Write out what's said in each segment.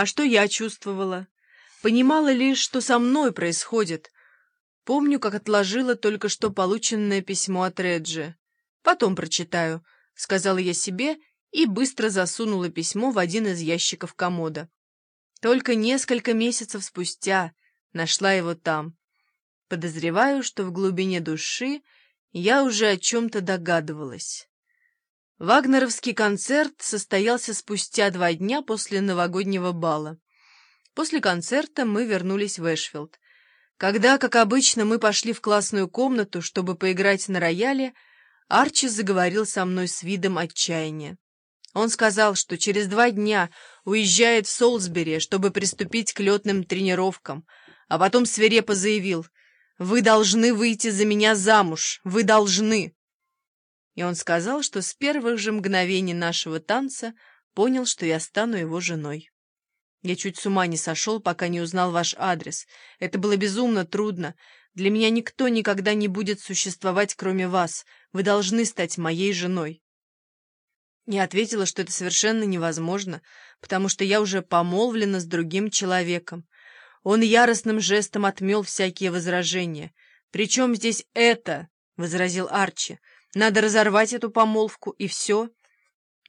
А что я чувствовала? Понимала лишь, что со мной происходит. Помню, как отложила только что полученное письмо от Реджи. Потом прочитаю, — сказала я себе и быстро засунула письмо в один из ящиков комода. Только несколько месяцев спустя нашла его там. Подозреваю, что в глубине души я уже о чем-то догадывалась. Вагнеровский концерт состоялся спустя два дня после новогоднего бала. После концерта мы вернулись в Эшфилд. Когда, как обычно, мы пошли в классную комнату, чтобы поиграть на рояле, Арчи заговорил со мной с видом отчаяния. Он сказал, что через два дня уезжает в Солсбери, чтобы приступить к летным тренировкам, а потом свирепо заявил «Вы должны выйти за меня замуж! Вы должны!» И он сказал, что с первых же мгновений нашего танца понял, что я стану его женой. Я чуть с ума не сошел, пока не узнал ваш адрес. Это было безумно трудно. Для меня никто никогда не будет существовать, кроме вас. Вы должны стать моей женой. Я ответила, что это совершенно невозможно, потому что я уже помолвлена с другим человеком. Он яростным жестом отмел всякие возражения. «Причем здесь это?» — возразил Арчи. «Надо разорвать эту помолвку, и все».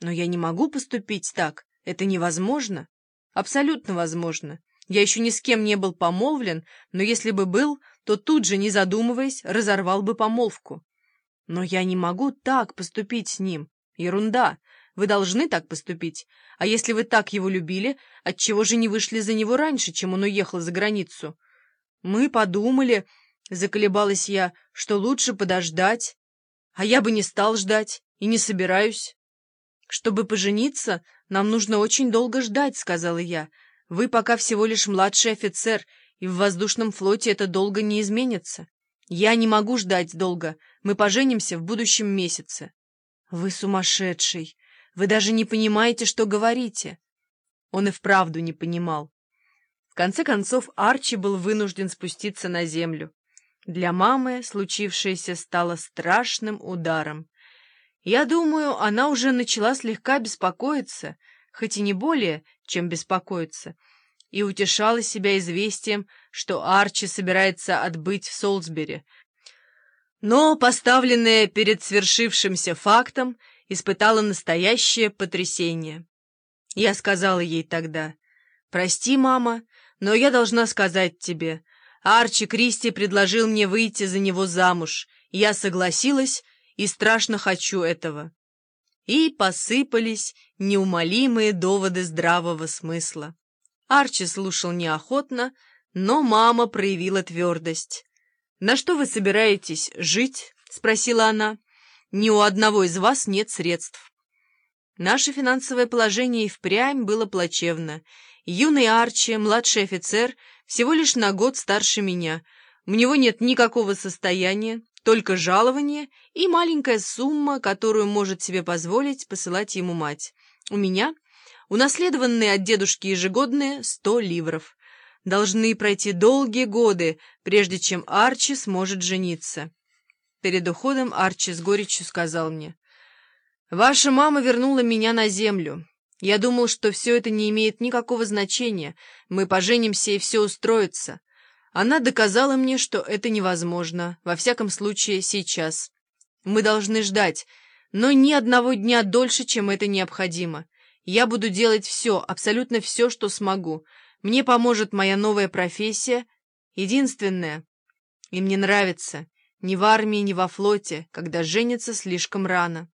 «Но я не могу поступить так. Это невозможно». «Абсолютно возможно. Я еще ни с кем не был помолвлен, но если бы был, то тут же, не задумываясь, разорвал бы помолвку». «Но я не могу так поступить с ним. Ерунда. Вы должны так поступить. А если вы так его любили, отчего же не вышли за него раньше, чем он уехал за границу? Мы подумали, заколебалась я, что лучше подождать. А я бы не стал ждать и не собираюсь. Чтобы пожениться, нам нужно очень долго ждать, сказала я. Вы пока всего лишь младший офицер, и в воздушном флоте это долго не изменится. Я не могу ждать долго. Мы поженимся в будущем месяце. Вы сумасшедший. Вы даже не понимаете, что говорите». Он и вправду не понимал. В конце концов, Арчи был вынужден спуститься на землю. Для мамы случившееся стало страшным ударом. Я думаю, она уже начала слегка беспокоиться, хоть и не более, чем беспокоиться, и утешала себя известием, что Арчи собирается отбыть в Солсбери. Но, поставленная перед свершившимся фактом, испытала настоящее потрясение. Я сказала ей тогда, «Прости, мама, но я должна сказать тебе, Арчи Кристи предложил мне выйти за него замуж, я согласилась и страшно хочу этого». И посыпались неумолимые доводы здравого смысла. Арчи слушал неохотно, но мама проявила твердость. «На что вы собираетесь жить?» — спросила она. Ни у одного из вас нет средств. Наше финансовое положение и впрямь было плачевно. Юный Арчи, младший офицер, всего лишь на год старше меня. У него нет никакого состояния, только жалование и маленькая сумма, которую может себе позволить посылать ему мать. У меня унаследованные от дедушки ежегодные сто ливров. Должны пройти долгие годы, прежде чем Арчи сможет жениться. Перед уходом Арчи с горечью сказал мне, «Ваша мама вернула меня на землю. Я думал, что все это не имеет никакого значения. Мы поженимся, и все устроится. Она доказала мне, что это невозможно, во всяком случае, сейчас. Мы должны ждать, но ни одного дня дольше, чем это необходимо. Я буду делать все, абсолютно все, что смогу. Мне поможет моя новая профессия, единственная. И мне нравится». Ни в армии, ни во флоте, когда женится слишком рано.